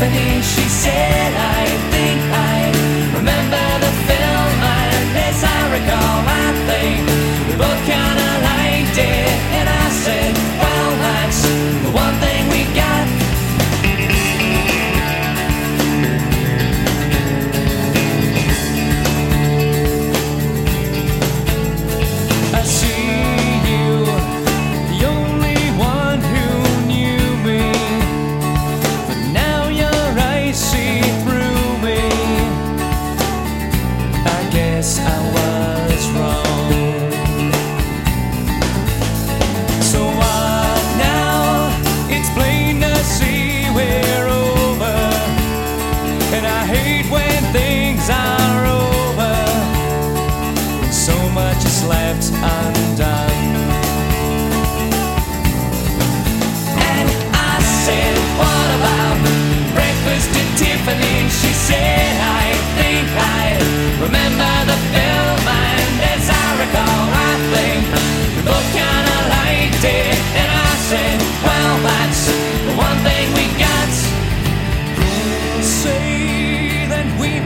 She said, I I was wrong. So what now? It's plain to see we're over. And I hate when things are over so much is left undone.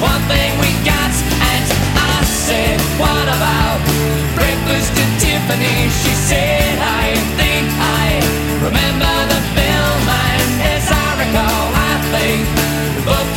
one thing we got. And I said, what about breakfast at Tiffany? She said, I think I remember the film. And as I recall, I think we both